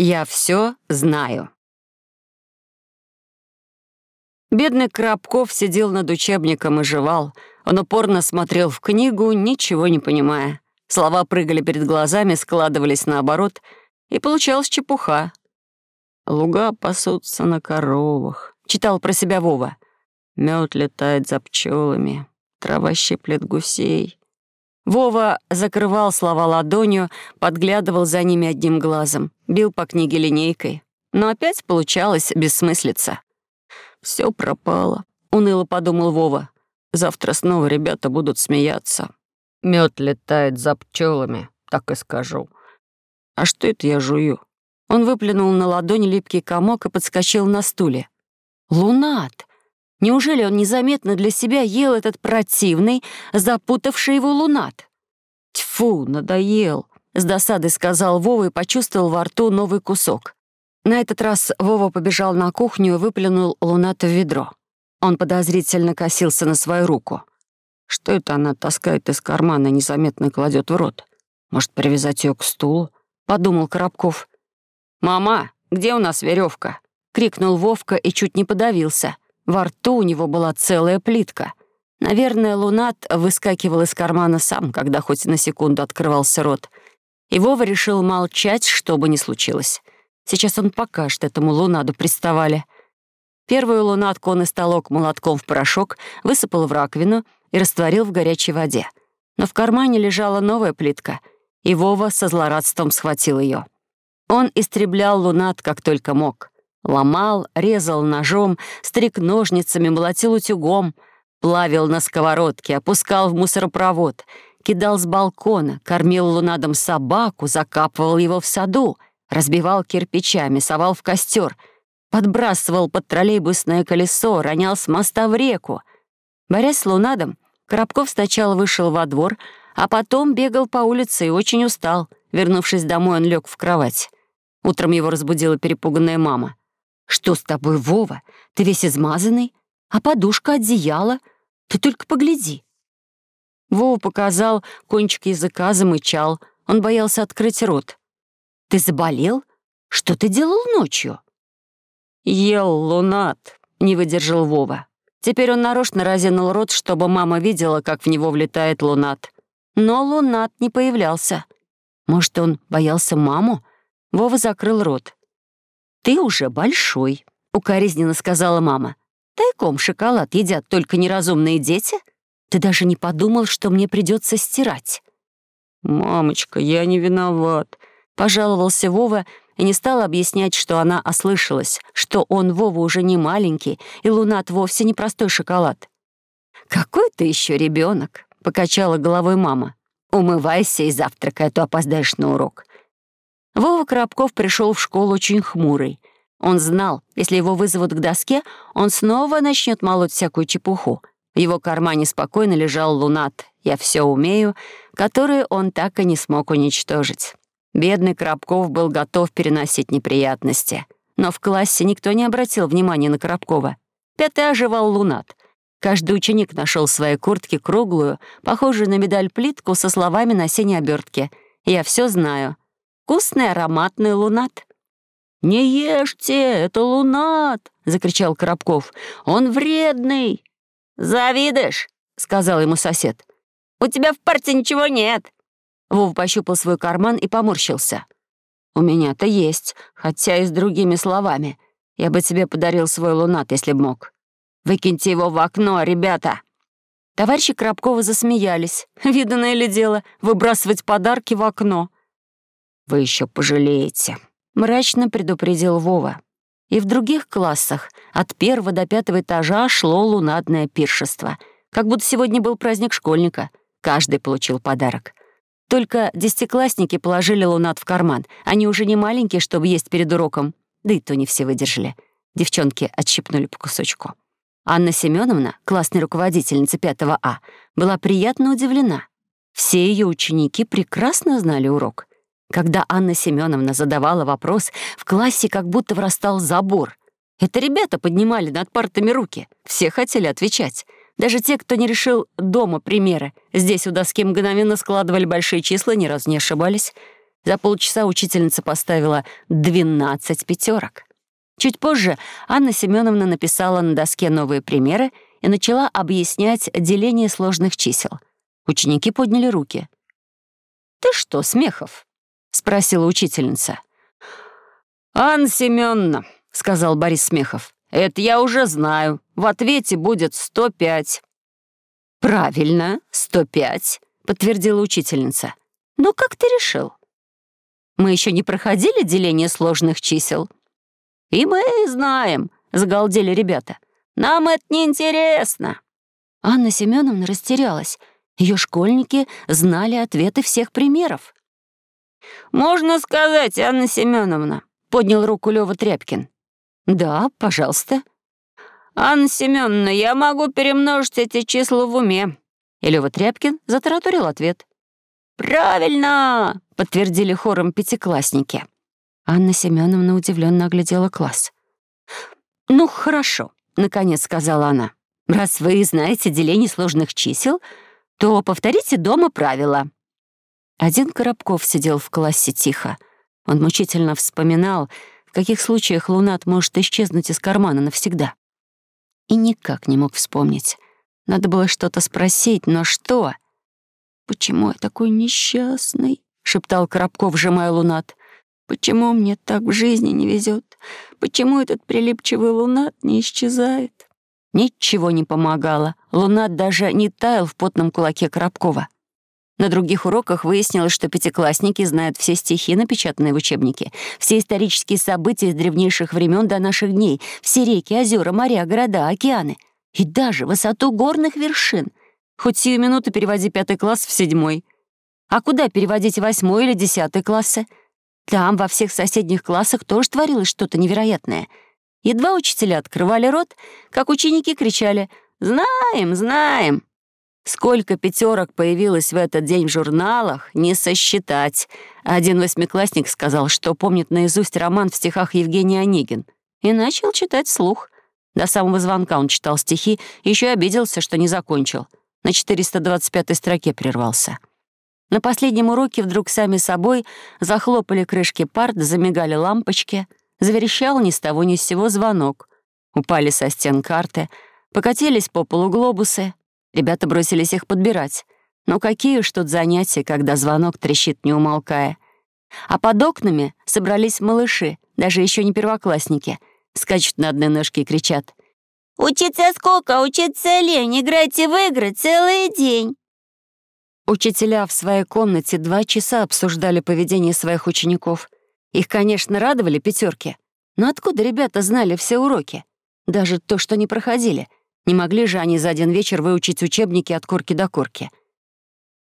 Я все знаю. Бедный Коробков сидел над учебником и жевал. Он упорно смотрел в книгу, ничего не понимая. Слова прыгали перед глазами, складывались наоборот, и получалась чепуха. «Луга пасутся на коровах», — читал про себя Вова. Мед летает за пчелами, трава щиплет гусей. Вова закрывал слова ладонью, подглядывал за ними одним глазом, бил по книге линейкой. Но опять получалось бессмыслица. Все пропало», — уныло подумал Вова. «Завтра снова ребята будут смеяться. Мед летает за пчелами, так и скажу. А что это я жую?» Он выплюнул на ладони липкий комок и подскочил на стуле. «Лунат!» Неужели он незаметно для себя ел этот противный, запутавший его лунат? «Тьфу, надоел!» — с досадой сказал Вова и почувствовал во рту новый кусок. На этот раз Вова побежал на кухню и выплюнул луната в ведро. Он подозрительно косился на свою руку. Что это она таскает из кармана и незаметно кладет в рот? Может, привязать ее к стулу? Подумал Коробков. «Мама, где у нас веревка? крикнул Вовка и чуть не подавился — во рту у него была целая плитка. Наверное, Лунат выскакивал из кармана сам, когда хоть на секунду открывался рот. И Вова решил молчать, что бы ни случилось. Сейчас он покажет этому Лунаду приставали. Первую лунатку он истолок молотком в порошок, высыпал в раковину и растворил в горячей воде. Но в кармане лежала новая плитка, и Вова со злорадством схватил ее. Он истреблял лунат как только мог — Ломал, резал ножом, стриг ножницами, молотил утюгом, плавил на сковородке, опускал в мусоропровод, кидал с балкона, кормил лунадом собаку, закапывал его в саду, разбивал кирпичами, совал в костер, подбрасывал под троллейбусное колесо, ронял с моста в реку. Борясь с лунадом, Коробков сначала вышел во двор, а потом бегал по улице и очень устал. Вернувшись домой, он лег в кровать. Утром его разбудила перепуганная мама. «Что с тобой, Вова? Ты весь измазанный? А подушка, одеяло? Ты только погляди». Вова показал, кончик языка замычал. Он боялся открыть рот. «Ты заболел? Что ты делал ночью?» «Ел лунат», — не выдержал Вова. Теперь он нарочно разинул рот, чтобы мама видела, как в него влетает лунат. Но лунат не появлялся. Может, он боялся маму? Вова закрыл рот. «Ты уже большой», — укоризненно сказала мама. «Тайком шоколад едят только неразумные дети? Ты даже не подумал, что мне придется стирать». «Мамочка, я не виноват», — пожаловался Вова и не стал объяснять, что она ослышалась, что он, Вова, уже не маленький, и Лунат вовсе не простой шоколад. «Какой ты еще ребенок, покачала головой мама. «Умывайся и завтракай, а то опоздаешь на урок. Вова Коробков пришел в школу очень хмурый. Он знал, если его вызовут к доске, он снова начнет молоть всякую чепуху. В его кармане спокойно лежал лунат «Я все умею», который он так и не смог уничтожить. Бедный Коробков был готов переносить неприятности. Но в классе никто не обратил внимания на Коробкова. Пятый оживал лунат. Каждый ученик нашел в своей куртке круглую, похожую на медаль плитку со словами на синей обертке «Я все знаю» вкусный ароматный лунат». «Не ешьте, это лунат!» — закричал Коробков. «Он вредный!» «Завидыш!» — сказал ему сосед. «У тебя в парте ничего нет!» Вова пощупал свой карман и поморщился. «У меня-то есть, хотя и с другими словами. Я бы тебе подарил свой лунат, если б мог. Выкиньте его в окно, ребята!» Товарищи Коробкова засмеялись. Виданное ли дело выбрасывать подарки в окно? «Вы еще пожалеете», — мрачно предупредил Вова. И в других классах от первого до пятого этажа шло лунадное пиршество. Как будто сегодня был праздник школьника. Каждый получил подарок. Только десятиклассники положили лунат в карман. Они уже не маленькие, чтобы есть перед уроком. Да и то не все выдержали. Девчонки отщипнули по кусочку. Анна Семеновна, классная руководительница 5 А, была приятно удивлена. Все ее ученики прекрасно знали урок. Когда Анна Семеновна задавала вопрос, в классе как будто врастал забор. Это ребята поднимали над партами руки. Все хотели отвечать. Даже те, кто не решил дома примеры. Здесь у доски мгновенно складывали большие числа, ни разу не ошибались. За полчаса учительница поставила 12 пятерок. Чуть позже Анна Семеновна написала на доске новые примеры и начала объяснять деление сложных чисел. Ученики подняли руки. «Ты что, Смехов?» — спросила учительница. «Анна Семеновна», — сказал Борис Смехов, — «это я уже знаю. В ответе будет 105». «Правильно, 105», — подтвердила учительница. «Но как ты решил?» «Мы еще не проходили деление сложных чисел?» «И мы знаем», — загалдели ребята. «Нам это не интересно. Анна Семеновна растерялась. Ее школьники знали ответы всех примеров. «Можно сказать, Анна Семеновна», — поднял руку Лёва Тряпкин. «Да, пожалуйста». «Анна Семеновна, я могу перемножить эти числа в уме». И Лёва Тряпкин затараторил ответ. «Правильно!» — подтвердили хором пятиклассники. Анна Семеновна удивленно оглядела класс. «Ну, хорошо», — наконец сказала она. «Раз вы знаете деление сложных чисел, то повторите дома правила». Один Коробков сидел в классе тихо. Он мучительно вспоминал, в каких случаях лунат может исчезнуть из кармана навсегда. И никак не мог вспомнить. Надо было что-то спросить, но что? «Почему я такой несчастный?» — шептал Коробков, сжимая лунат. «Почему мне так в жизни не везет? Почему этот прилипчивый лунат не исчезает?» Ничего не помогало. Лунат даже не таял в потном кулаке Коробкова. На других уроках выяснилось, что пятиклассники знают все стихи, напечатанные в учебнике, все исторические события с древнейших времен до наших дней, все реки, озера, моря, города, океаны и даже высоту горных вершин. Хоть сию минуту переводи пятый класс в седьмой. А куда переводить восьмой или десятый классы? Там, во всех соседних классах, тоже творилось что-то невероятное. Едва учителя открывали рот, как ученики кричали «Знаем, знаем!» Сколько пятерок появилось в этот день в журналах, не сосчитать. Один восьмиклассник сказал, что помнит наизусть роман в стихах Евгения Онегин. И начал читать слух. До самого звонка он читал стихи и еще обиделся, что не закончил. На 425-й строке прервался. На последнем уроке вдруг сами собой захлопали крышки парт, замигали лампочки, заверещал ни с того ни с сего звонок. Упали со стен карты, покатились по полу глобусы, Ребята бросились их подбирать. Но какие уж тут занятия, когда звонок трещит, не умолкая. А под окнами собрались малыши, даже еще не первоклассники. Скачут на одной ножке и кричат. «Учиться сколько, учиться лень, играйте в игры целый день!» Учителя в своей комнате два часа обсуждали поведение своих учеников. Их, конечно, радовали пятерки. Но откуда ребята знали все уроки? Даже то, что не проходили — не могли же они за один вечер выучить учебники от корки до корки.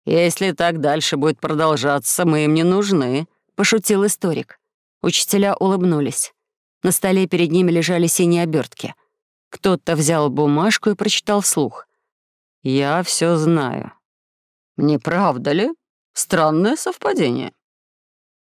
«Если так дальше будет продолжаться, мы им не нужны», — пошутил историк. Учителя улыбнулись. На столе перед ними лежали синие обертки. Кто-то взял бумажку и прочитал вслух. «Я все знаю». «Не правда ли? Странное совпадение».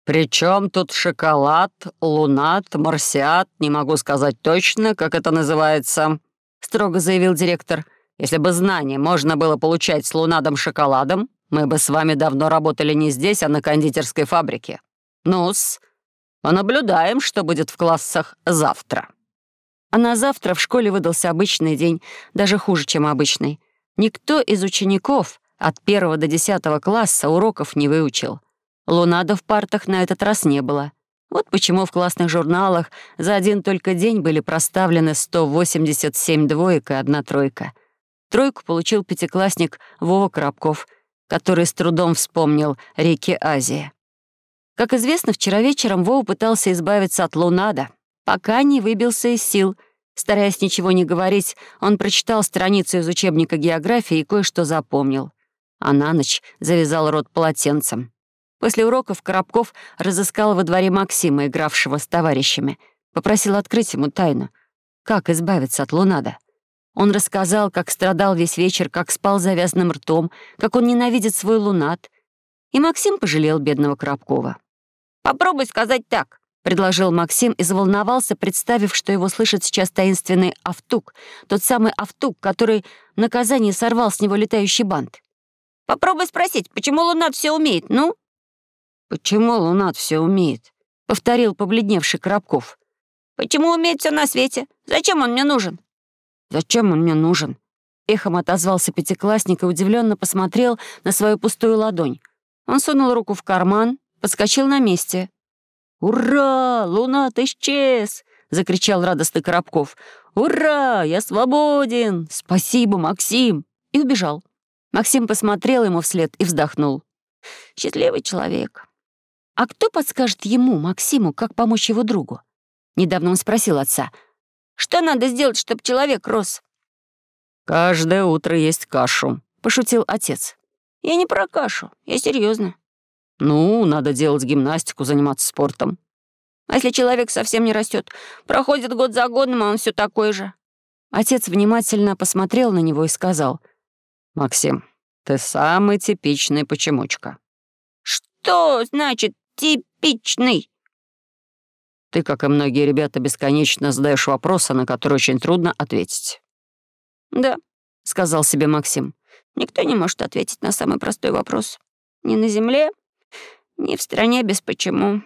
«Причем тут шоколад, лунат, марсиат, не могу сказать точно, как это называется», — строго заявил директор. «Если бы знания можно было получать с лунадом-шоколадом, мы бы с вами давно работали не здесь, а на кондитерской фабрике. Ну-с, понаблюдаем, что будет в классах завтра». А на завтра в школе выдался обычный день, даже хуже, чем обычный. Никто из учеников от первого до десятого класса уроков не выучил. Лунада в партах на этот раз не было. Вот почему в классных журналах за один только день были проставлены 187 двоек и одна тройка. Тройку получил пятиклассник Вова Коробков, который с трудом вспомнил реки Азии. Как известно, вчера вечером Вова пытался избавиться от лунада, пока не выбился из сил. Стараясь ничего не говорить, он прочитал страницу из учебника географии и кое-что запомнил. А на ночь завязал рот полотенцем. После уроков Коробков разыскал во дворе Максима, игравшего с товарищами. Попросил открыть ему тайну. Как избавиться от лунада? Он рассказал, как страдал весь вечер, как спал завязанным ртом, как он ненавидит свой лунат. И Максим пожалел бедного Коробкова. «Попробуй сказать так», — предложил Максим и заволновался, представив, что его слышит сейчас таинственный Автук, тот самый Автук, который в наказание сорвал с него летающий бант. «Попробуй спросить, почему Лунат все умеет, ну?» «Почему Лунат все умеет?» — повторил побледневший Коробков. «Почему умеет все на свете? Зачем он мне нужен?» «Зачем он мне нужен?» Эхом отозвался пятиклассник и удивленно посмотрел на свою пустую ладонь. Он сунул руку в карман, подскочил на месте. «Ура! Лунат исчез!» — закричал радостный Коробков. «Ура! Я свободен! Спасибо, Максим!» И убежал. Максим посмотрел ему вслед и вздохнул. «Счастливый человек. А кто подскажет ему, Максиму, как помочь его другу?» Недавно он спросил отца. «Что надо сделать, чтобы человек рос?» «Каждое утро есть кашу», — пошутил отец. «Я не про кашу, я серьезно. «Ну, надо делать гимнастику, заниматься спортом». «А если человек совсем не растет, проходит год за годом, а он все такой же?» Отец внимательно посмотрел на него и сказал. «Максим, ты самый типичный почемучка». «Что значит типичный?» Ты, как и многие ребята, бесконечно задаешь вопросы, на которые очень трудно ответить. «Да», — сказал себе Максим. «Никто не может ответить на самый простой вопрос. Ни на Земле, ни в стране без почему».